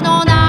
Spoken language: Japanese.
の中